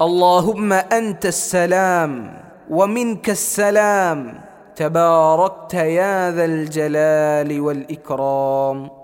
اللهم أنت السلام ومنك السلام تباركت يا ذا الجلال والإكرام.